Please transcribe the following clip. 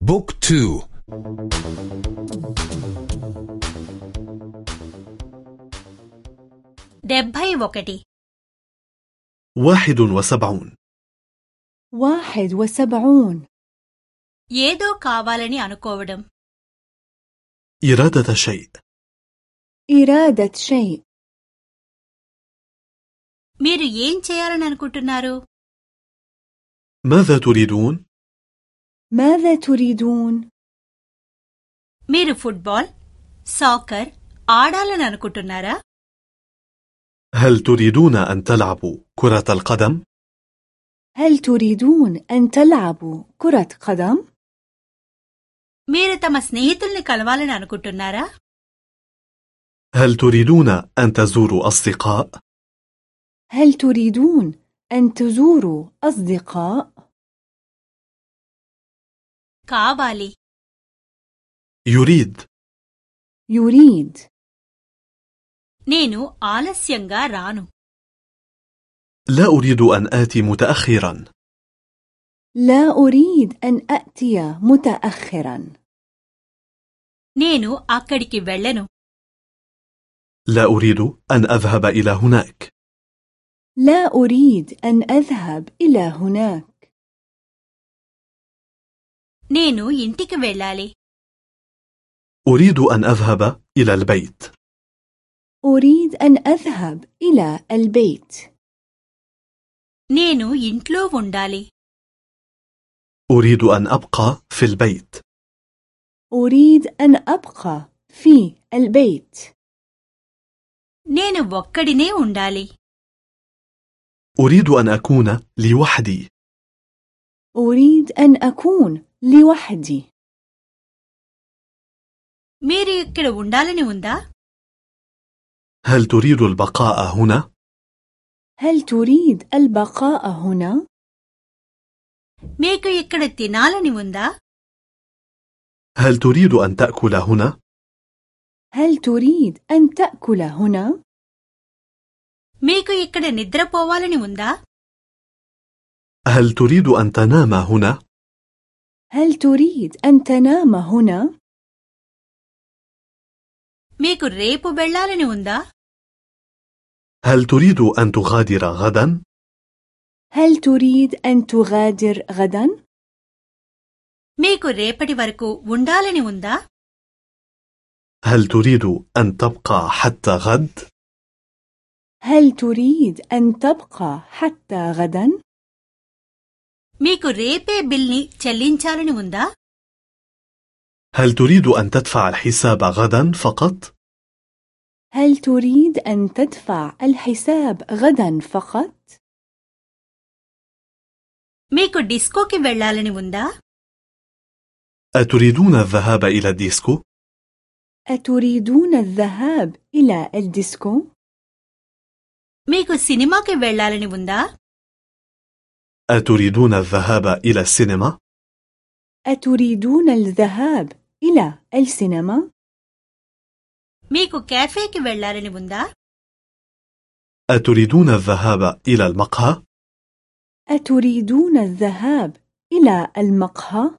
بوك تو డెబ్భై ఒకటి واحد وسبعون واحد وسبعون ఏదో కావాలని అనుకోవడం إرادة شيء إرادة شيء మీరు ఏం చేయాలని అనుకుంటున్నారు ماذا تريدون؟ ماذا تريدون؟ మీరు ఫుట్బాల్ సాకర్ ఆడాలని అనుకుంటున్నారా هل تريدون أن تلعبوا كرة القدم؟ هل تريدون أن تلعبوا كرة قدم؟ మీరు తమ స్నేహితుల్ని కలవాలని అనుకుంటున్నారా هل تريدون أن تزوروا أصدقاء؟ هل تريدون أن تزوروا أصدقاء؟ కావాలి يريد يريد నేను ఆలస్యంగా రాను لا أريد أن آتي متأخرا لا أريد أن أأتي متأخرا నేను అక్కడికి వెళ్ళను لا أريد أن أذهب إلى هناك لا أريد أن أذهب إلى هناك నేను ఇంటికి వెళ్ళాలి أريد أن أذهب إلى البيت أريد أن أذهب إلى البيت నేను ఇంట్లో ఉండాలి أريد أن أبقى في البيت أريد أن أبقى في البيت నేను ఒక్కడినే ఉండాలి أريد أن أكون لوحدي أريد أن أكون لوحدي మీరు ఇక్కడ ఉండాలని ఉందా هل تريد البقاء هنا؟ هل تريد البقاء هنا؟ మీకు ఇక్కడ తినాలని ఉందా هل تريد أن تأكل هنا؟ هل تريد أن تأكل هنا؟ మీకు ఇక్కడ నిద్రపోవాలని ఉందా هل تريد أن تنام هنا؟ هل تريد أن تنام هنا؟ మీకు రేపు వెళ్ళాలని ఉందా هل تريد أن تغادر غدا؟ هل تريد أن تغادر غدا؟ మీకు రేపటి వరకు ఉండాలని ఉందా هل تريد أن تبقى حتى غد؟ هل تريد أن تبقى حتى غدا؟ మీకు రేపే బిల్ని చెల్లించాలని ఉందా هل تريد أن تدفع الحساب غدا فقط؟ هل تريد أن تدفع الحساب غدا فقط؟ మీకు డిస్కోకి వెళ్ళాలని ఉందా أتريدون الذهاب إلى الديسكو؟ أتريدون الذهاب إلى الديسكو؟ మీకు సినిమాకి వెళ్ళాలని ఉందా أتريدون الذهاب إلى السينما؟ أتريدون الذهاب إلى السينما؟ మీకు కేఫేకి వెళ్ళాలని ఉందా أتريدون الذهاب إلى المقهى؟ أتريدون الذهاب إلى المقهى؟